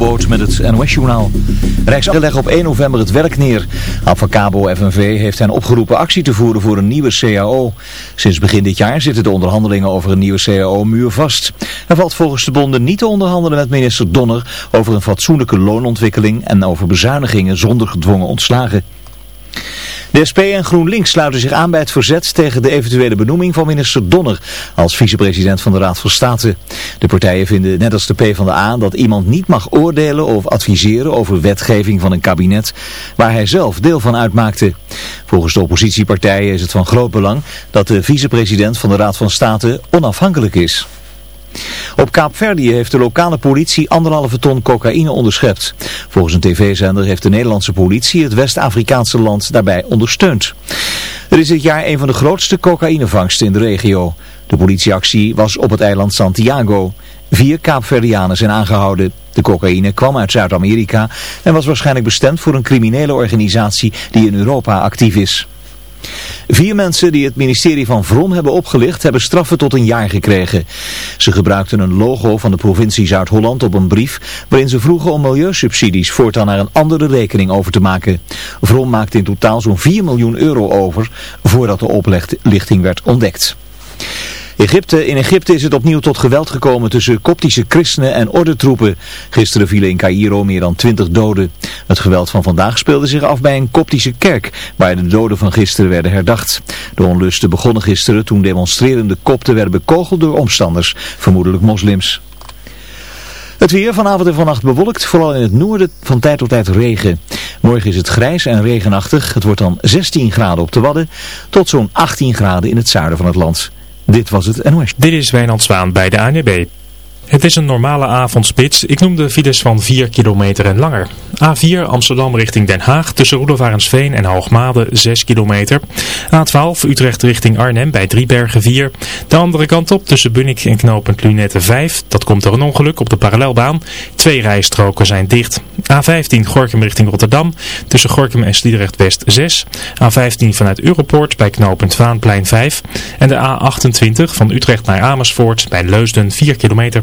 Met het NOS-journaal. Legt op 1 november het werk neer. Avacabo FNV heeft hen opgeroepen actie te voeren voor een nieuwe CAO. Sinds begin dit jaar zitten de onderhandelingen over een nieuwe CAO muurvast. Er valt volgens de bonden niet te onderhandelen met minister Donner over een fatsoenlijke loonontwikkeling en over bezuinigingen zonder gedwongen ontslagen. De SP en GroenLinks sluiten zich aan bij het verzet tegen de eventuele benoeming van minister Donner als vicepresident van de Raad van State. De partijen vinden net als de PvdA dat iemand niet mag oordelen of adviseren over wetgeving van een kabinet waar hij zelf deel van uitmaakte. Volgens de oppositiepartijen is het van groot belang dat de vicepresident van de Raad van State onafhankelijk is. Op Kaapverdië heeft de lokale politie anderhalve ton cocaïne onderschept. Volgens een tv-zender heeft de Nederlandse politie het West-Afrikaanse land daarbij ondersteund. Er is dit jaar een van de grootste cocaïnevangsten in de regio. De politieactie was op het eiland Santiago. Vier Kaapverdianen zijn aangehouden. De cocaïne kwam uit Zuid-Amerika en was waarschijnlijk bestemd voor een criminele organisatie die in Europa actief is. Vier mensen die het ministerie van Vrom hebben opgelicht hebben straffen tot een jaar gekregen. Ze gebruikten een logo van de provincie Zuid-Holland op een brief waarin ze vroegen om milieusubsidies voortaan naar een andere rekening over te maken. Vrom maakte in totaal zo'n 4 miljoen euro over voordat de oplichting werd ontdekt. Egypte, in Egypte is het opnieuw tot geweld gekomen tussen koptische christenen en ordentroepen. Gisteren vielen in Cairo meer dan twintig doden. Het geweld van vandaag speelde zich af bij een koptische kerk, waar de doden van gisteren werden herdacht. De onlusten begonnen gisteren toen demonstrerende kopten werden bekogeld door omstanders, vermoedelijk moslims. Het weer vanavond en vannacht bewolkt, vooral in het noorden van tijd tot tijd regen. Morgen is het grijs en regenachtig. Het wordt dan 16 graden op de Wadden tot zo'n 18 graden in het zuiden van het land. Dit was het NOS. Dit is Wijnand Zwaan bij de ANB. Het is een normale avondspits. Ik noem de files van 4 kilometer en langer. A4 Amsterdam richting Den Haag tussen Roelofarensveen en Hoogmade 6 kilometer. A12 Utrecht richting Arnhem bij Driebergen 4. De andere kant op tussen Bunnik en knooppunt Lunette 5. Dat komt door een ongeluk op de parallelbaan. Twee rijstroken zijn dicht. A15 Gorkum richting Rotterdam tussen Gorkum en Sliedrecht West 6. A15 vanuit Europoort bij knooppunt Vaanplein 5. En de A28 van Utrecht naar Amersfoort bij Leusden 4 kilometer.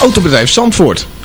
Autobedrijf Zandvoort.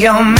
your mind.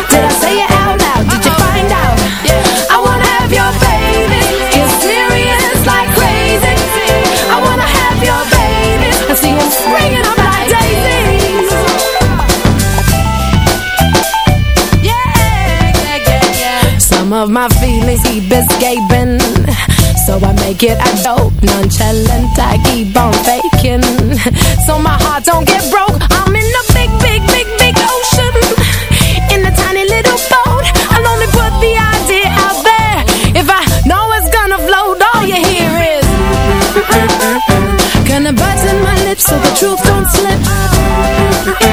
is he Biscayne So I make it a dope Nonchalant I keep on faking. So my heart don't get broke I'm in a big, big, big, big ocean. In a tiny little boat I'll only put the idea out there. If I know it's gonna float All you hear is gonna button my lips So the truth don't slip.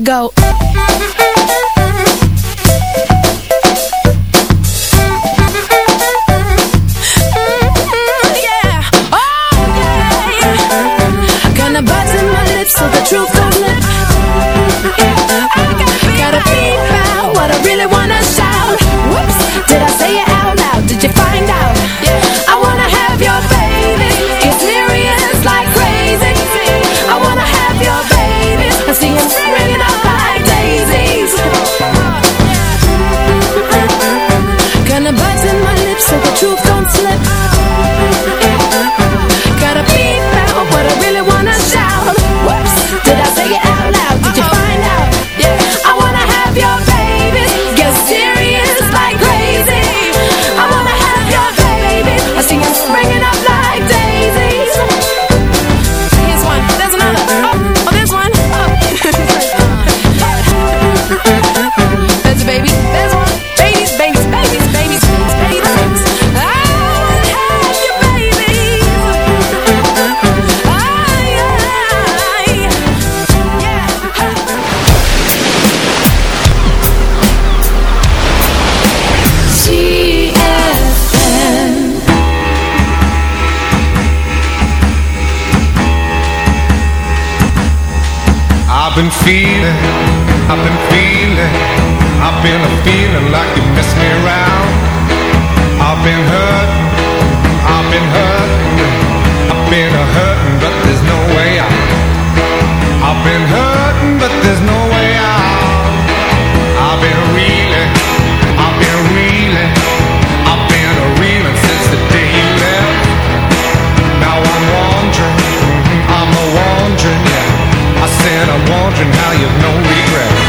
go. been feeling, I've been feeling, I've been a feeling like you messed me around. I've been hurt, I've been hurt, I've been a hurting, but there's no way out. I've been hurt. and I'm wondering how you've no regrets.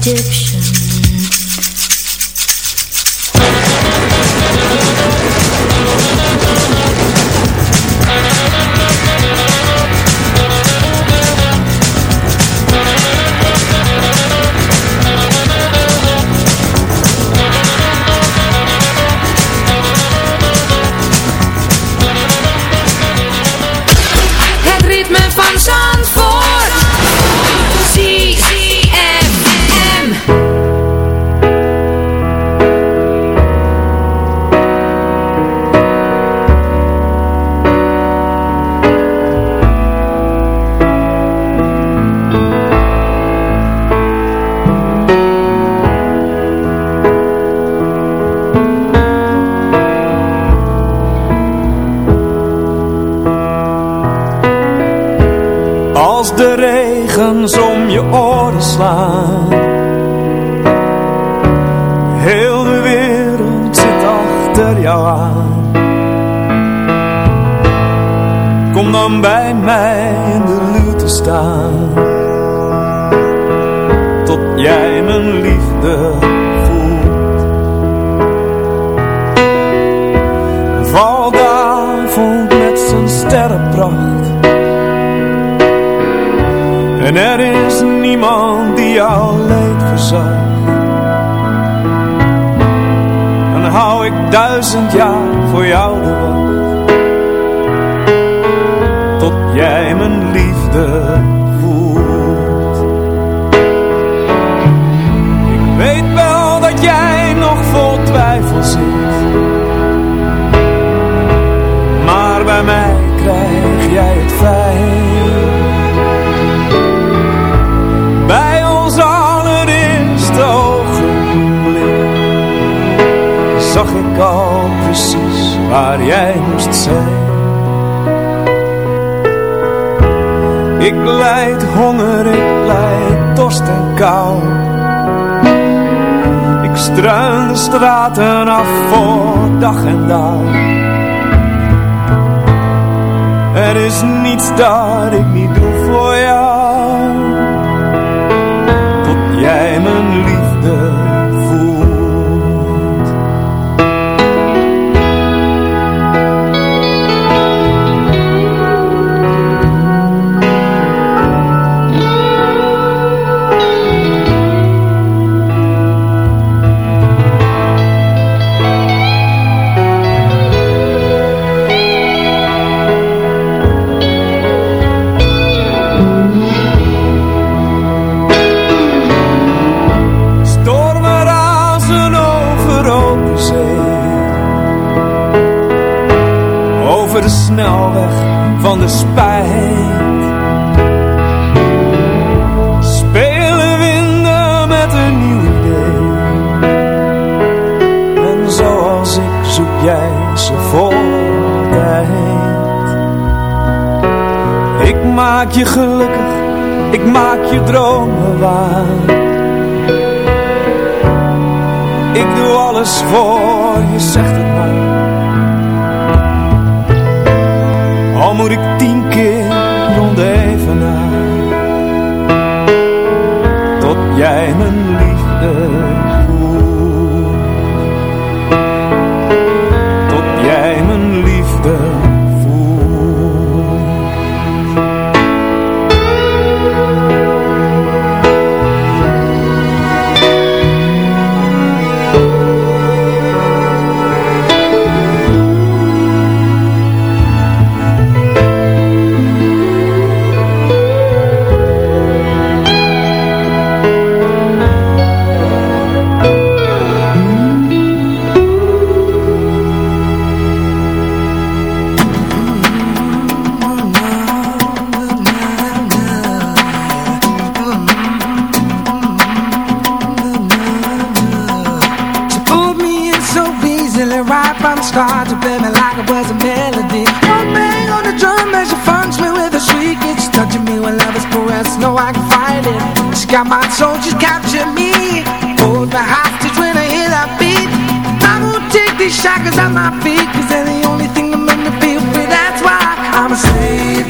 Egyptian. En er is niemand die jouw leed verzacht Dan hou ik duizend jaar voor jou de wacht. Tot jij mijn liefde voelt. Ik weet wel dat jij nog vol twijfel zit waar jij moest zijn. Ik lijd honger, ik lijd dorst en kou. Ik struin de straten af voor dag en dauw Er is niets dat ik niet doe voor jou snelweg van de spijt. Spelen winden met een nieuw idee. En zoals ik zoek jij ze voor altijd Ik maak je gelukkig, ik maak je dromen waar. Ik doe alles voor je, zegt het maar. Al moet ik know I can fight it. She got my soul, she's me. Hold my hostage when I hear that beat. I won't take these shackles off my feet, cause they're the only thing that make me feel free. That's why I'm a slave.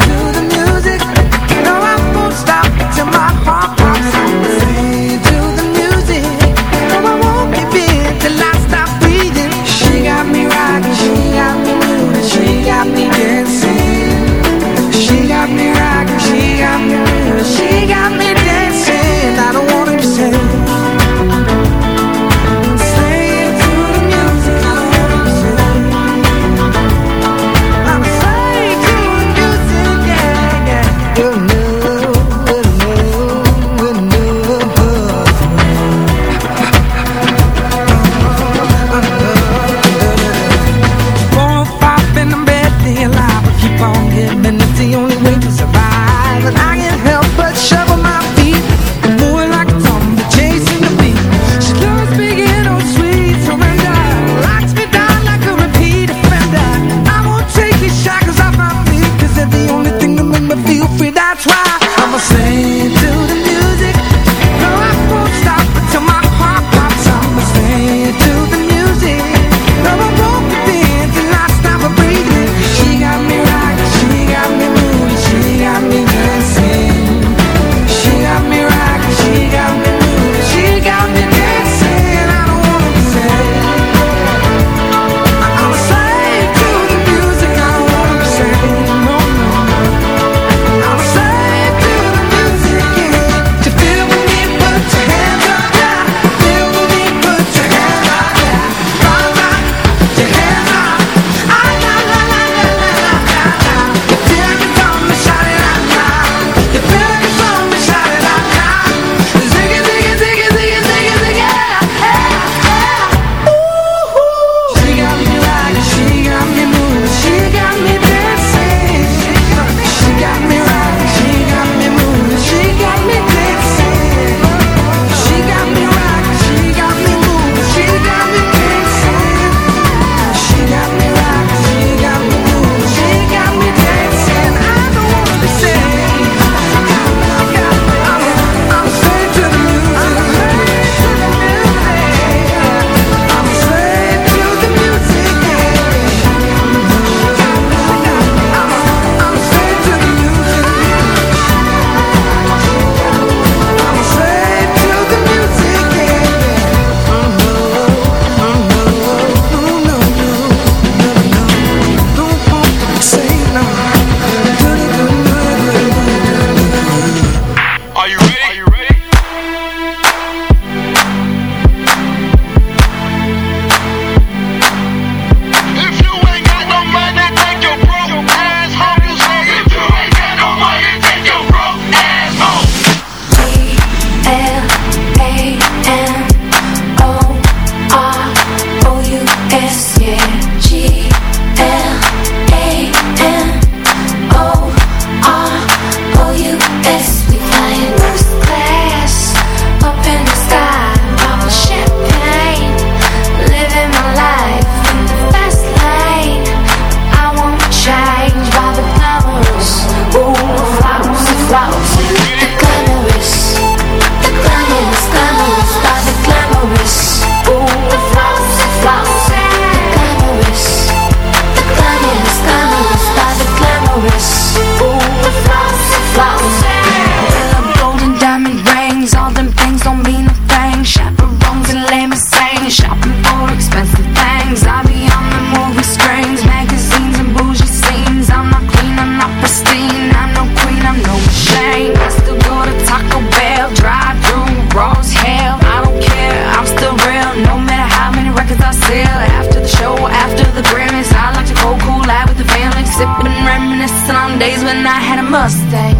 Mustang.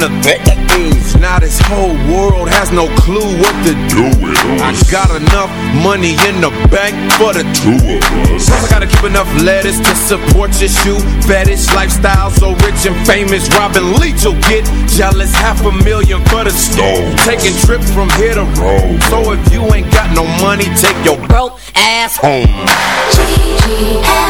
The finer things. Now this whole world has no clue what to do with. I got enough money in the bank for the two of us. Plus I gotta keep enough lettuce to support your shoe fetish lifestyle. So rich and famous, Robin Leach will get jealous. Half a million for the stove. Taking trips from here to Rome. So if you ain't got no money, take your broke ass home. Flowers,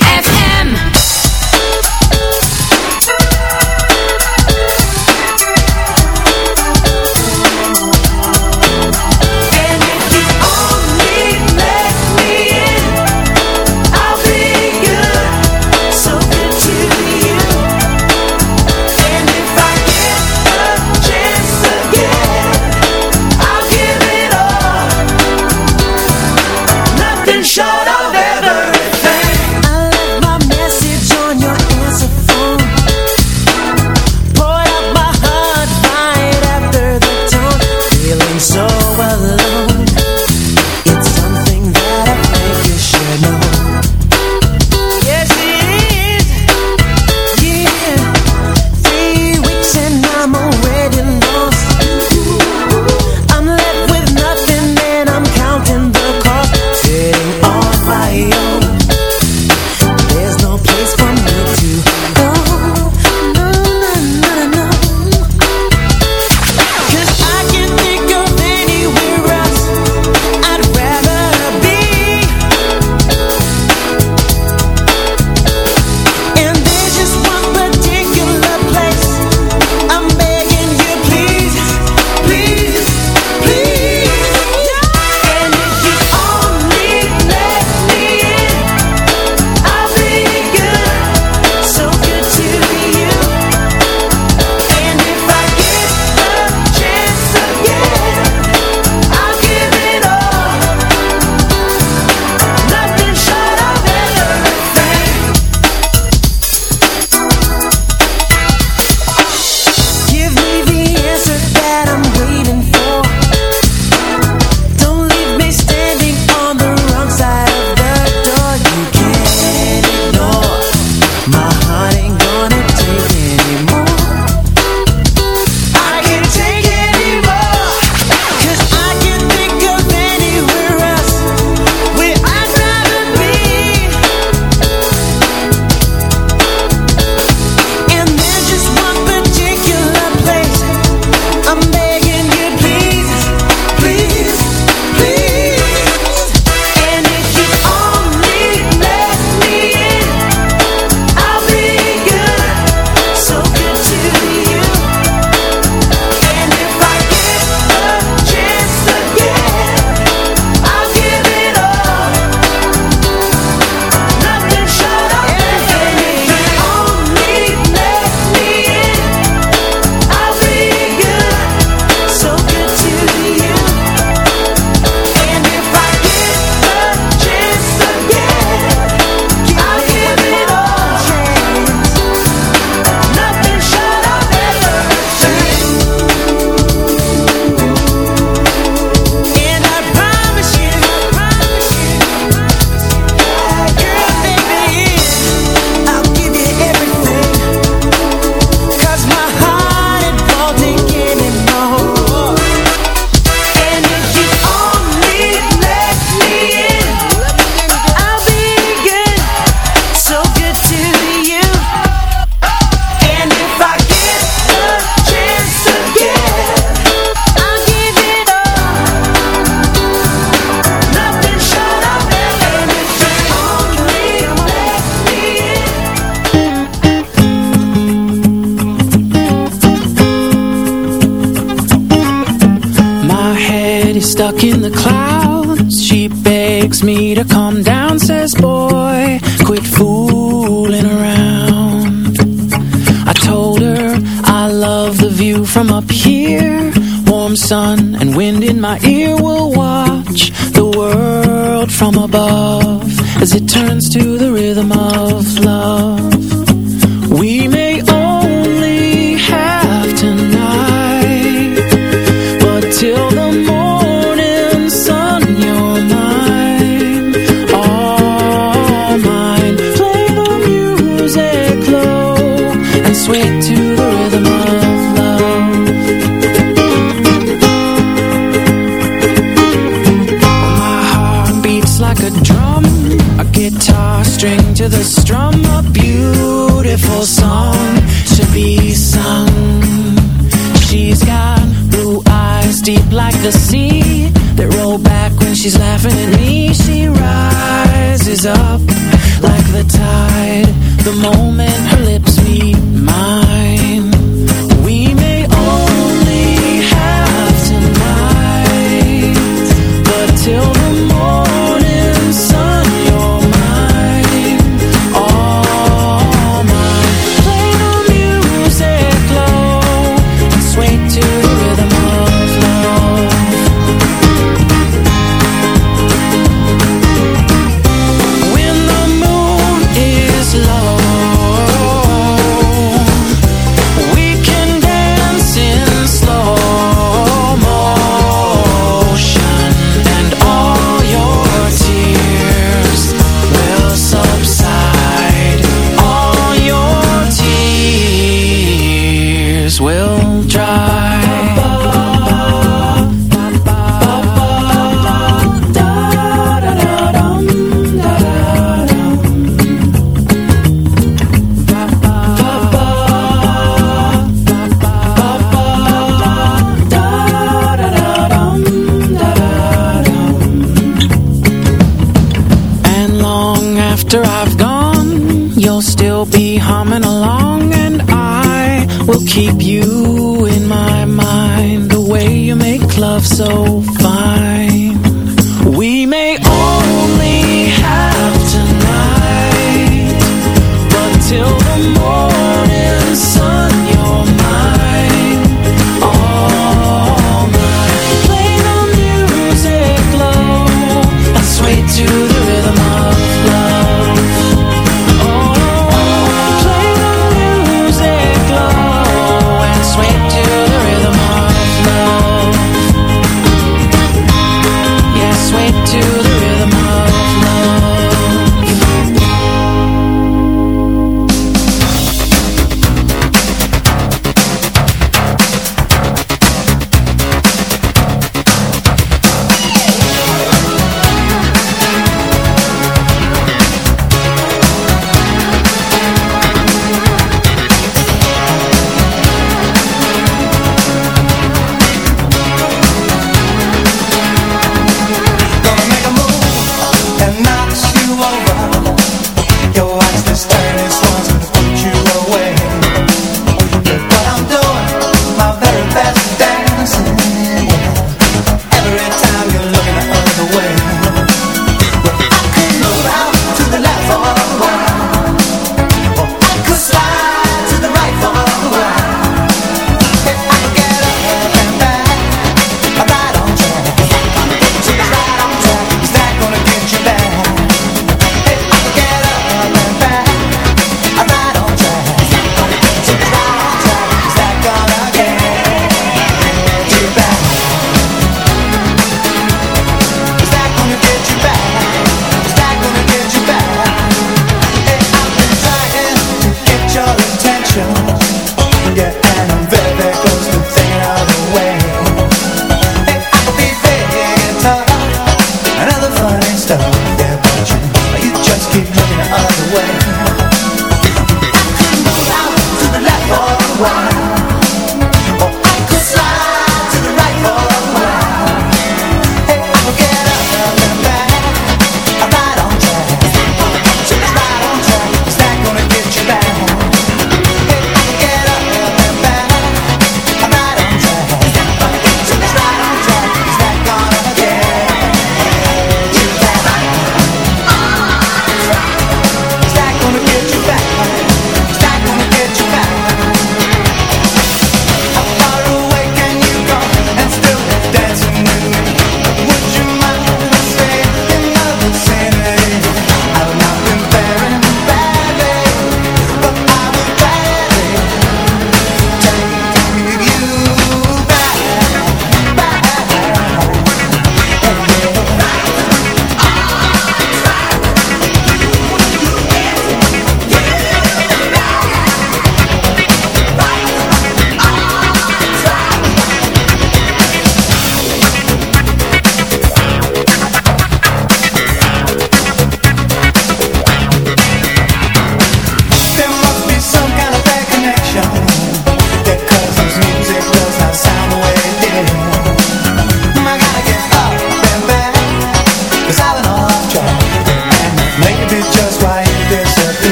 to the more.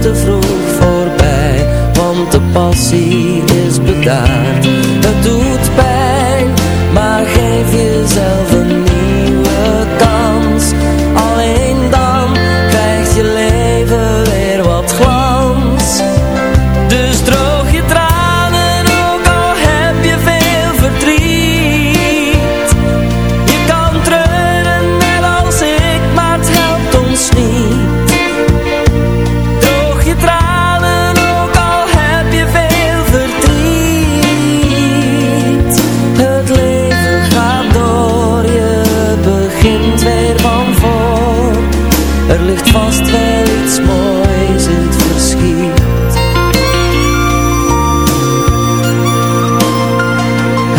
te vroeg. begint weer van voor. Er ligt vast wel iets moois in het verschiet.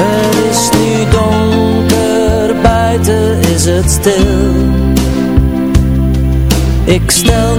Het is nu donker, buiten is het stil. Ik stel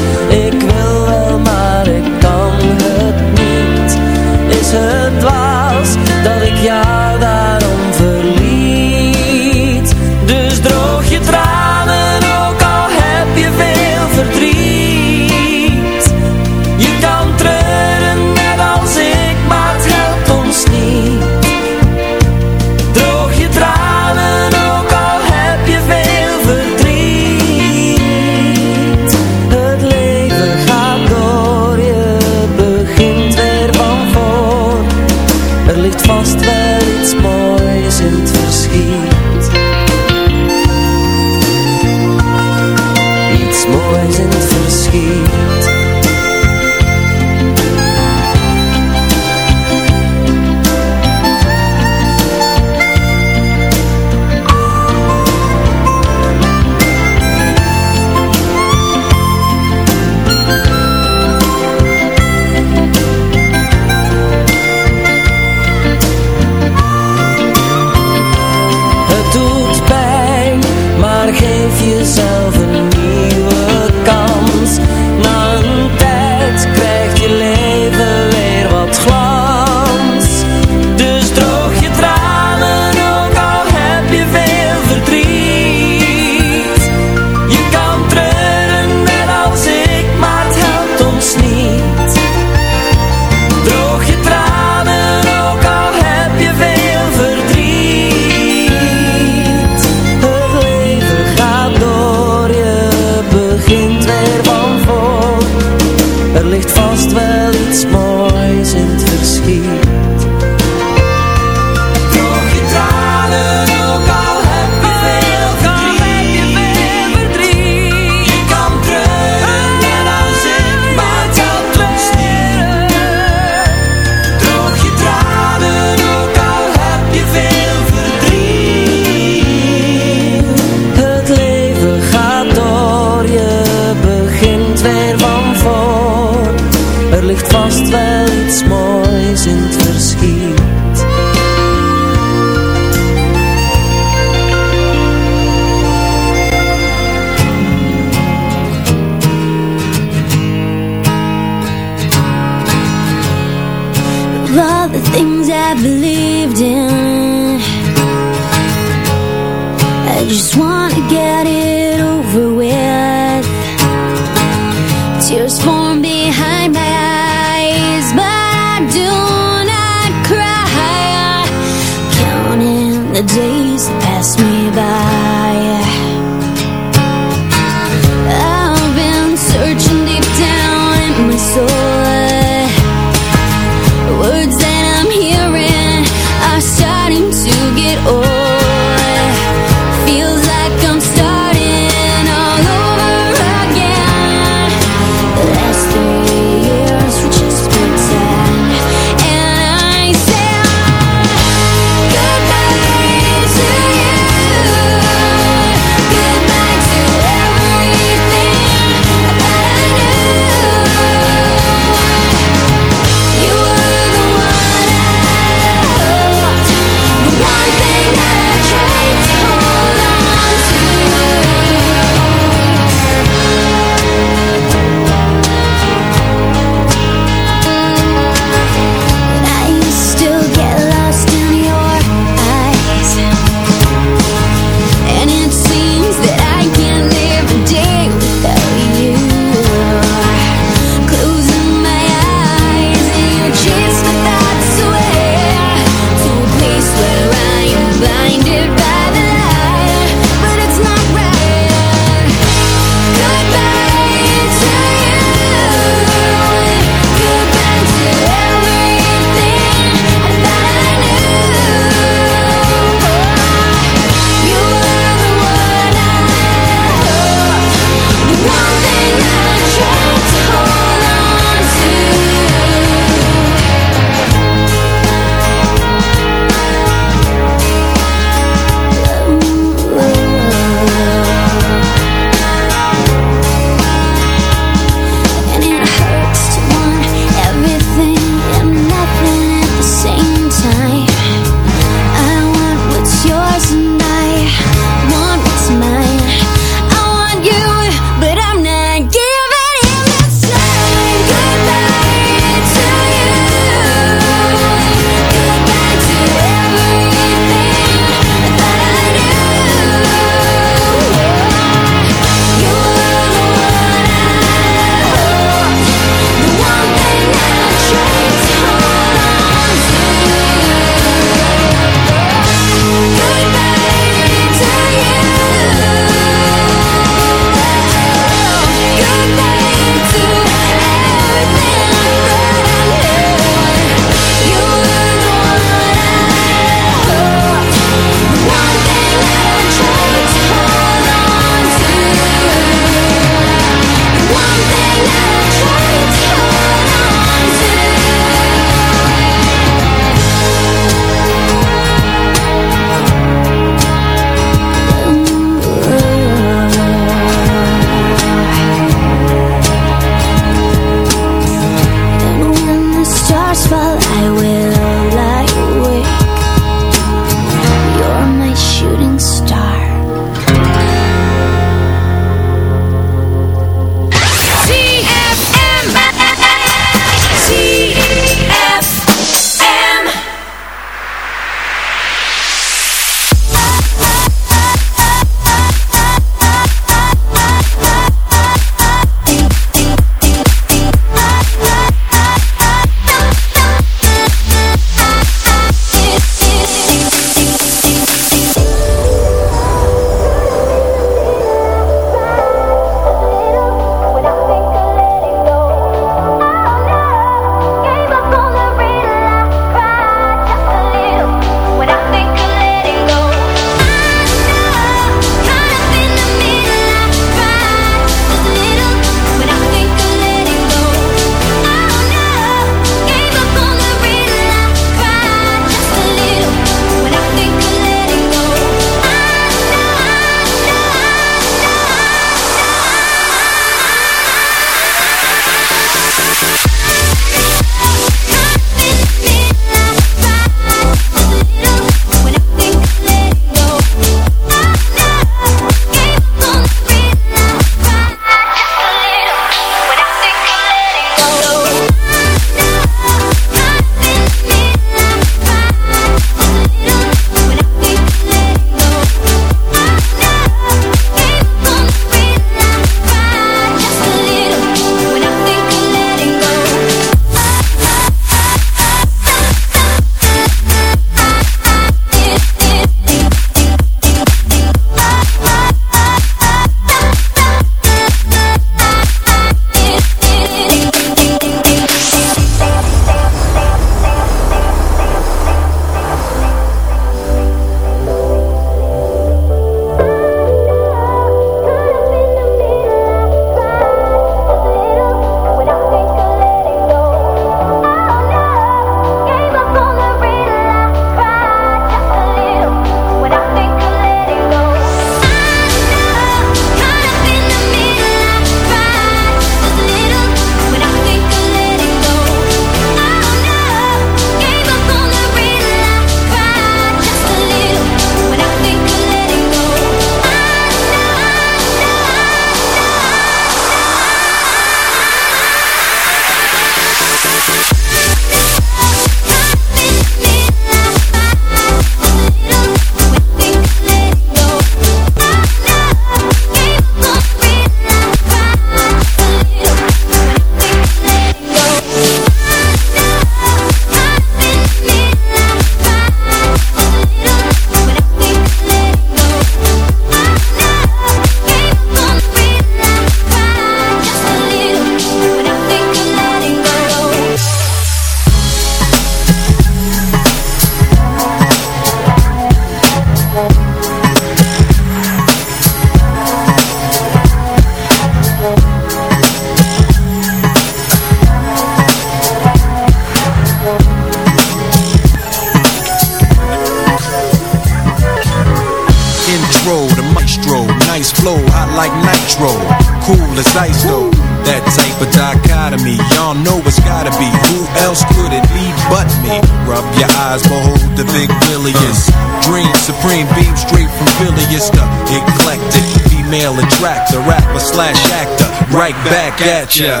back at ya.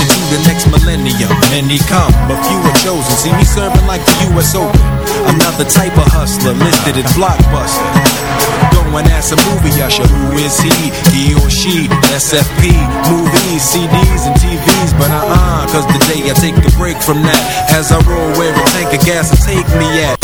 Into the next millennium, many come, but few are chosen. See me serving like the U.S. Open. Another type of hustler listed as blockbuster. Go and ask a movie I usher, who is he? He or she? SFP, movies, CDs, and TVs. But uh-uh, cause the day I take a break from that, as I roll where a tank of gas will take me at.